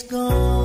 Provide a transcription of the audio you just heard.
It's gone.